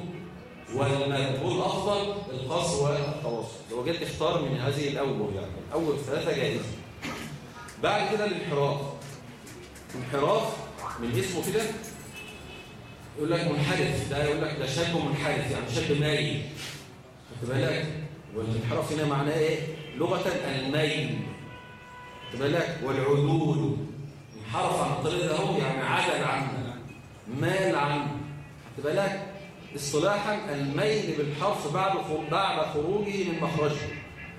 والمد والافضل القصر والتواصل. لو جيت تختار من هذه الاوجه يعني اول ثلاثة جائزه بعد كده الانحراف. انحراف من اسمه كده؟ يقول لك منحرف. ده يقول لك ده شاب منحرف يعني شاب مايل بالك؟ والانحراف هنا معناه إيه؟ لغة الميل. بالك؟ والعدول. انحرف عن الطريق ده يعني عدل عنه. مال عنه. بالك؟ اصطلاحا الميل بالحرف بعد بعد خروجه من مخرجه.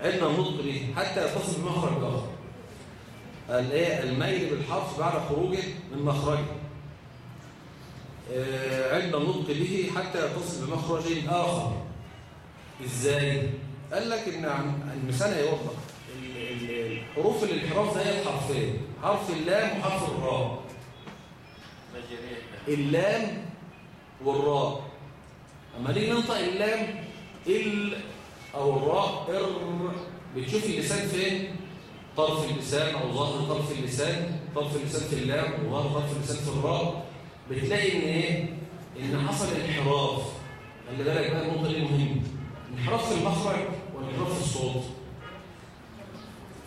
عندنا النطق به حتى يتصل بمخرج آخر. الايه الميل بالحرف بعد خروجه من مخرجه. آه، عند النطق به حتى يتصل بمخرج آخر. إزاي؟ قال لك عن- المثال هيوضح الحروف الانحراف ده هي حرفين حرف اللام وحرف الراء. اللام والراء. أما نيجي ننطق اللام ال أو الراء ار بتشوف اللسان فين؟ طرف اللسان أو ظهر طرف اللسان. طرف اللسان في اللام وظهر طرف اللسان في الراء. بتلاقي إن إيه؟ إن حصل انحراف. خلي بالك بقى النقطة دي مهمة. انحراف المخرج وانحراف في الصوت؟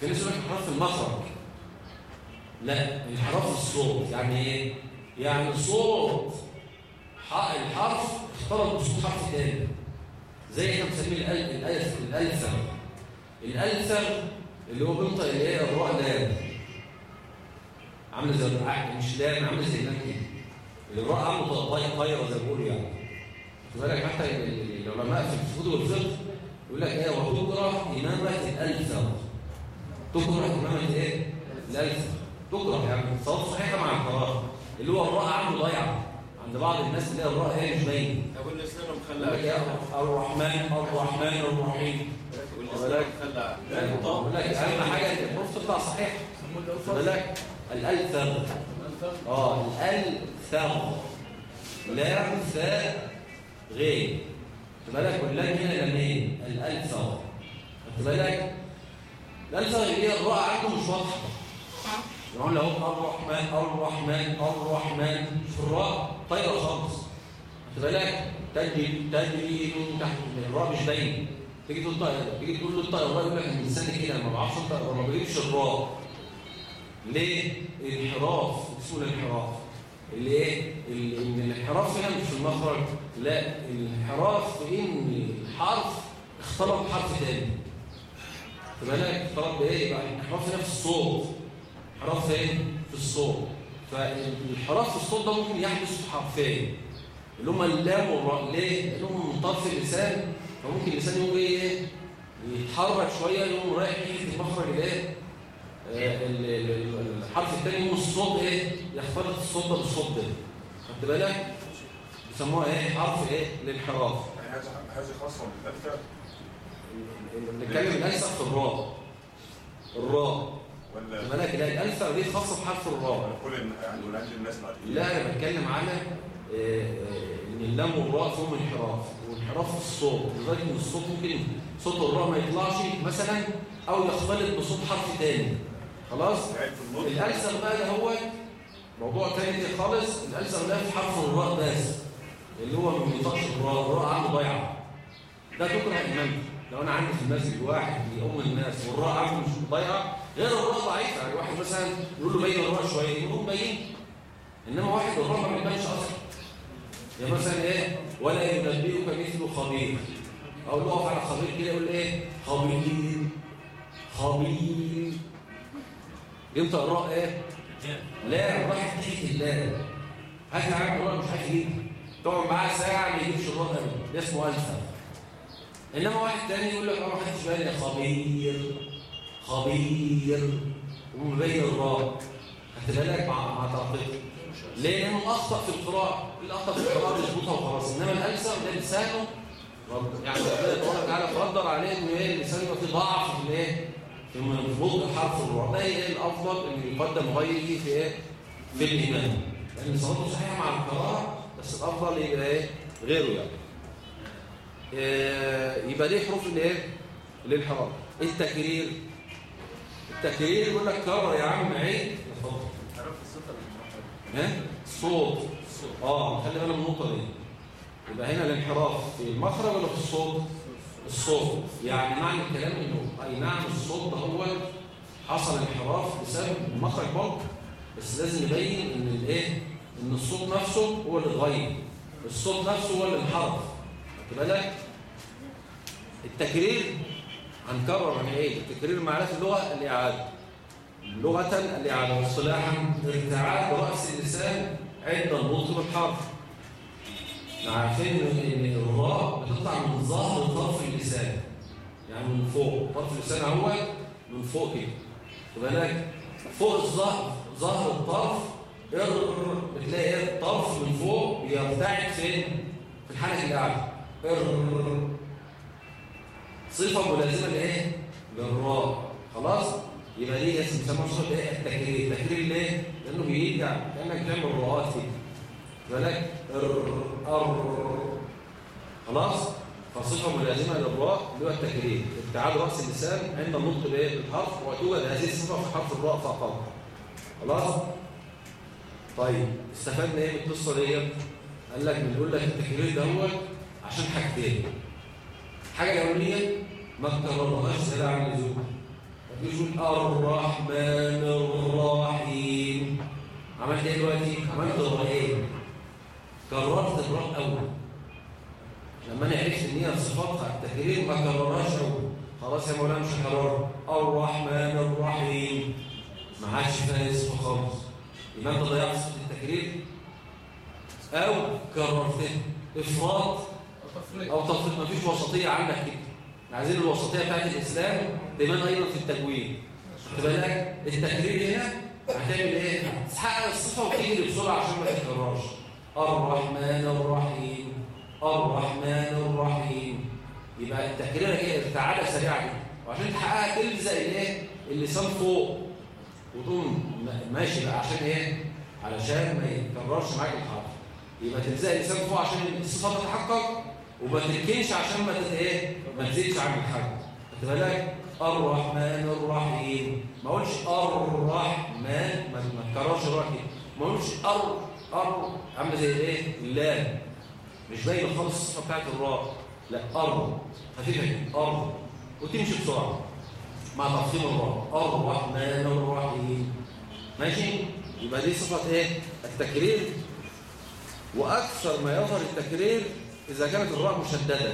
يقول لك انحراف المخرج. لا انحراف في الصوت يعني إيه؟ يعني صوت. ح- الحرف اختلط بصوت حرف تاني. زي إحنا بنسميه الألف الألثر. الألثر اللي هو بينطق اللي هي الراء لام. عاملة زي مش لام عاملة زي اللام كده الراء عاملة طي- طايرة زي ما بيقولوا يعني. بالك حتى ال- ال- العلماء في الفقه والفقه يقول لك إيه وتكره إمامة الألثر تكره إمامة إيه؟ الألثر تكره يعني صواب صحيحة مع الكراهة اللي هو الراء عنده ضايعه عند بعض الناس اللي هي الراء هي مش الاسلام يقول لك مخلى الرحمن الرحمن الرحيم. بالك يقول لك أهم حاجة إن الحروف تطلع صحيح بالك الالثم آه الالثم لام ثاء غين خد بالك واللام هنا لامين الالثم خد بالك؟ الالثم اللي هي الراء عنده مش واضحة. يقول له الرحمن الرحمن الرحمن. الراء طايرة خالص. خد بالك؟ تجري تجري من تحت الراء مش باين تيجي تقول طائر تيجي تقول له الطائر الراء يقول لك أنا لساني كده ما بعرفش انطق ما بجيبش الراء ليه؟ الانحراف. اسمه الانحراف. اللي إيه؟ اللي إن الانحراف هنا مش في المخرج لا الانحراف في إن الحرف اختلط بحرف تاني خد بالك اختلط بإيه؟ يبقى الانحراف هنا في الصوت انحراف فين؟ في الصوت فالانحراف في الصوت ده ممكن يحدث في حرفين اللي هما اللام والراء ليه؟ لانهم من طرف اللسان فممكن اللسان يقوم إيه؟ يتحرك شوية يقوم رايح ناحية المخرج الايه؟ ال- ال- ال- الحرف الثاني يقوم الصوت إيه؟ يختلط الصوت ده بالصوت ده. خدت بالك؟ بيسموها إيه؟ حرف إيه؟ الانحراف يعني هذه خاصه بالالفه بنتكلم الالفه في الراء. الراء. ولا بالك؟ لا الالفه دي خاصة بحرف الراء. كل الن- يعني عند الناس العاديين لا أنا بتكلم على آه، آه، إن اللام والراء فيهم انحراف. وانحراف في الصوت. لدرجة إن الصوت ممكن صوت الراء ما يطلعش مثلا أو يختلط بصوت حرف تاني. خلاص؟ الالسغ بقى ده هو موضوع تاني خالص. الالسغ ده في حرف الراء بس اللي هو ما بينطقش الراء الراء عنده ضايعه ده تكره امامته لو أنا عندي في المسجد واحد بيقوم الناس والراء عنده مش ضايعه غير الراء ضعيفة. يعني واحد مثلا يقول له بين الراء شوية يقول بين. إنما واحد الراء ما بيبانش أصلا. يعني مثلا إيه؟ ولا ينبئك مثل خبير. أقول له أقف على خبير كده يقول إيه؟ خبير. خبير. ينطق الراء إيه؟ لا راح ناحيه الله. هات يا عم الراء مش عارف يجيب تقعد معاه ساعة ما يجيبش الراء ابدا ده اسمه الفا إنما واحد تاني يقول لك آه ما حدش بالي خبير. خبير ومبين الراء. خدت بالك مع مع تعقيد ليه لأنه أخطأ في القراءة. الأخطأ في القراءة يظبطها وخلاص. إنما الالسن ده لسانه يعني ربنا تبارك وتعالى قدر عليه انه إيه لسانه فيه ضعف في الايه في نطق حرف إيه الأفضل؟ إن يقدم غيره في إيه؟ في الإيمان. لأن صلاته صحيحة مع القراءة بس الأفضل يبقى إيه؟ غيره يعني. إيه يبقى دي حروف الايه الانحراف التكرير. التكرير يقول لك كرر يا عم عيد. ها؟ صوت آه خلي بالك من النقطة دي. يبقى هنا الانحراف في المخرج ولا في الصوت؟ الصوت. يعني معنى الكلام إنه أي نعم الصوت ده هو حصل انحراف بسبب المخرج برضه بس لازم نبين إن الإيه؟ إن الصوت نفسه هو اللي اتغير الصوت نفسه هو اللي انحرف. خد بالك؟ التكرير هنكرر عن إيه؟ التكرير في اللغة الإعادة. لغة الإعادة واصطلاحا ارتعاد راس اللسان عند النطق بالحرف إحنا عارفين إن الراء بتطلع من ظهر طرف اللسان يعني من فوق طرف اللسان اهو من فوق كده. خد فوق الظهر ظهر الطرف ار بتلاقي إيه؟ الطرف من فوق بيرتعد فين؟ في الحنك الاعلى ار صفة ملازمة لإيه؟ للراء. خلاص؟ يبقى دي اسم؟ بيسموها صفه إيه التكرير. التكرير ليه؟ لأنه بيرجع كأنك بتعمل راءات كده. بالك ار خلاص؟ فصفه ملازمه للراء اللي هو التكرير ابتعاد رأس اللسان عند النطق بالحرف وتوجد هذه الصفة في حرف الراء فقط. خلاص؟ طيب استفدنا إيه من القصة دي؟ قال لك بنقول لك التكرير هو عشان حاجتين. الحاجة الاولانيه ما تكررهاش زيادة عن اللزوم. ما الرحمن الرحيم. عملت إيه دلوقتي؟ عملت الراءين كررت الراء أول. لما أنا عرفت ان هي صفاتها التكرير ما كررهاش اول خلاص يا مولانا مش هكررها الرحمن الرحيم. ما عادش فيها اسم خالص. يبقى أنت ضيعت صفه التكرير أو كررتها. إفراط أو تفريط. مفيش وسطية عندك كده. عايزين الوسطية بتاعت الإسلام تبان أيضا في التجويد. خد بالك؟ التكرير هنا هتعمل إيه؟ تحقق الصفة وتجري بسرعة عشان ما تتكررش الرحمن الرحيم. الرحمن الرحيم. يبقى التكريره إيه ارتعاده سريعه كده. وعشان تحققها تلزق الايه اللسان فوق. وتقوم ماشي بقى عشان إيه علشان ما يتكررش معاك الحرف. يبقى تلزق اللسان فوق عشان الصفه تتحقق وما تركنش عشان ما إيه ما تزيدش عن الحد خد بالك؟ الرحمن الرحيم. ما اقولش الرحمن ما تكررش كده ما اقولش ار ار عاملة زي الايه اللام مش باينه خالص الصفه بتاعت الراء لا ار خفيفه كده ار وتمشي بسرعة. مع تفخيم الراء الرحمن الرحيم. ماشي؟ يبقى دي صفه إيه؟ التكرير. وأكثر ما يظهر التكرير إذا كانت الراء مشددة.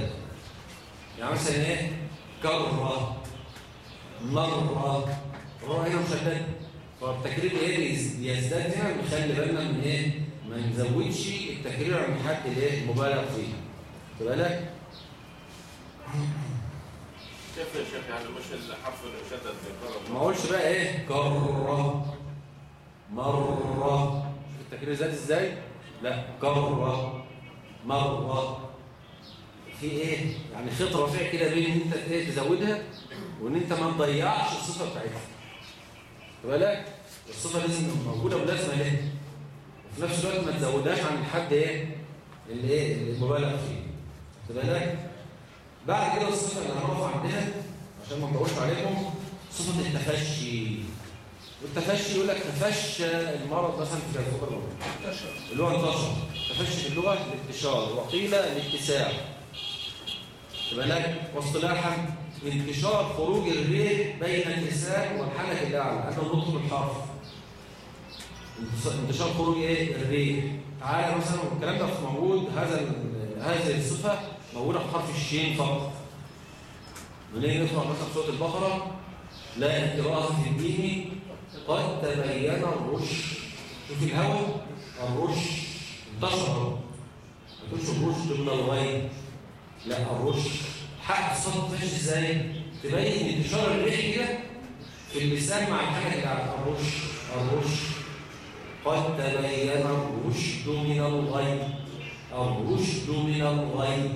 يعني مثلا إيه؟ كره مره الراء هنا مشددة. فالتكرير إيه؟ بيزداد هنا نخلي بالنا من إيه؟ ما نزودش التكرير عن الحد الايه المبالغ فيه. خد بالك؟ كيف يا شيخ؟ يعني مش الحرف المشدد بيكرر ما اقولش بقى إيه؟ كره مره شوف التكرير زاد إزاي؟ لا كره مره في إيه؟ يعني خيط رفيع كده بين إن أنت إيه تزودها وإن أنت ما تضيعش الصفة بتاعتها. خد بالك؟ الصفة لازم تبقى موجودة ولازم لها نفس الوقت ما تزودهاش عن الحد إيه اللي إيه اللي مبالغ فيه. خد بالك؟ بعد كده الصفة اللي هنقف عندها عشان ما نطولش عليكم صفة التفشي. والتفشي يقول لك تفشى المرض مثلا في الكبر اللي هو انتشر. تفشي في اللغة الانتشار وقيل الاتساع. خد بالك؟ واصطلاحا انتشار خروج الريح بين اللسان والحنك الأعلى أنه النطق بالحرف انتشار خروج إيه؟ الريح. تعالى مثلا والكلام ده موجود. هذا هذه الصفة موجودة في حرف الشين فقط. منين نقرا مثلا سوره البقرة؟ لا اكراه في الدين. قد تبين الرشد. شوف الهوى الرشد انتشر. ما تقولش الرشد من الغي لا الرشد. حق الصوت ماشي إزاي؟ تبين انتشار الريح كده في اللسان مع الحاجة اللي على الرشد. الرشد. قد تبين الرشد من الغي الرشد من الغي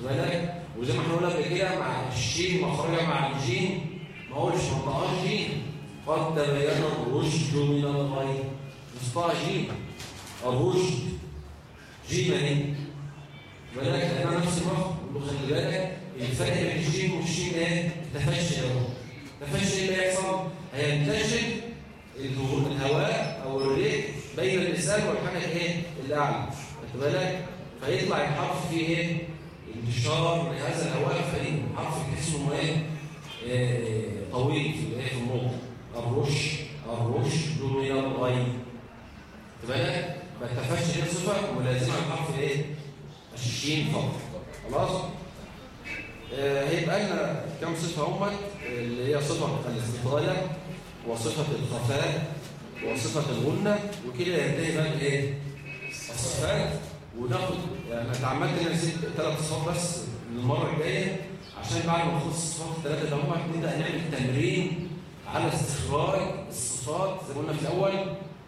بالك وزي ما إحنا قلنا قبل كده مع الشين مخرجه مع الجيم ما هوش منطقه جيم قد تبين الرشد من الغي نصطها جيم الرشد. جيم اهي بالك أنا نفس له خلي بالك الفرق بين الجيم والشين إيه؟ تفشي أهو. تفشي اللي هيحصل؟ هينتشر الهواء أو الريح بين اللسان والحنك إيه؟ الأعلى. خد بالك؟ فيطلع الحرف فيه إيه؟ انتشار لهذا الهواء الفريد حرف إنه إيه؟ آه، طويل في الايه في النطق الرش الرشد من الغي خد بالك؟ ما اتفقش هي صفه ملازمه لحرف الايه الشين فقط. خلاص؟ آه، هيبقى لنا كم صفة هم اللي هي صفة الاستطاله وصفة الخفاء وصفة الغنة وكده ينتهي بقى الإيه؟ الصفات وناخد يعني اتعمدت إن أنا نسيت ثلاث صفات بس المره الجاية عشان بعد ما نخلص الصفات الثلاثه اللي هم نبدأ نعمل تمرين على استخراج الصفات زي ما قلنا في الأول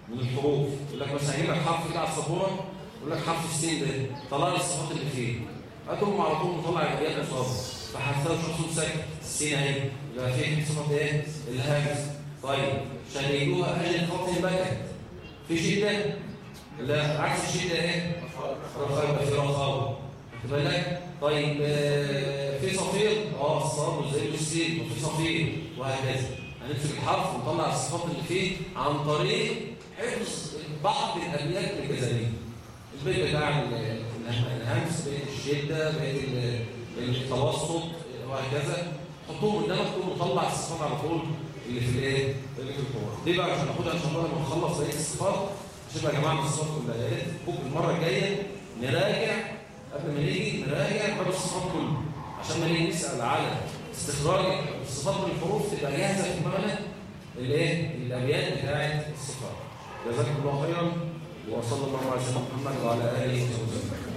من الحروف. يقول لك مثلا هجيب لك حرف كده على السبوره يقول لك حرف السين ده طلع لي الصفات اللي فيه هاتهم على طول نطلع الابيات قصاد فحتى شخص ساكت السين أهي. يبقى فيه صفه إيه؟ الهمز طيب شديدوها أجل خط البكت في شدة؟ لا عكس الشدة إيه؟ رخاوة في رخاوة بالك؟ طيب آه، في صفير؟ آه الصاد وزي السين وفي صفير؟ وهكذا. هنمسك الحرف ونطلع الصفات اللي فيه عن طريق حفظ بعض الابيات الجزائرية. البيت بتاع ال- الهمس بين الشدة ال- التوسط وهكذا. حطهم قدامك تقوم الصفات على طول. اللي في الايه؟ اللي في القوة. دي بقى عشان ناخدها ان شاء الله لما نخلص بقيه الصفات. عشان بقى يا جماعة الصفات كلها. ريت بكرة المرة الجاية نراجع قبل ما نيجي نراجع باب الصفات كله. عشان ما نيجي نسأل على استخراج الصفات من الحروف تبقى جاهزة في دماغنا الايه الابيات بتاعت الصفات. جزاكم الله خيرا. وصلى الله على سيدنا محمد وعلى آله وصحبه وسلم.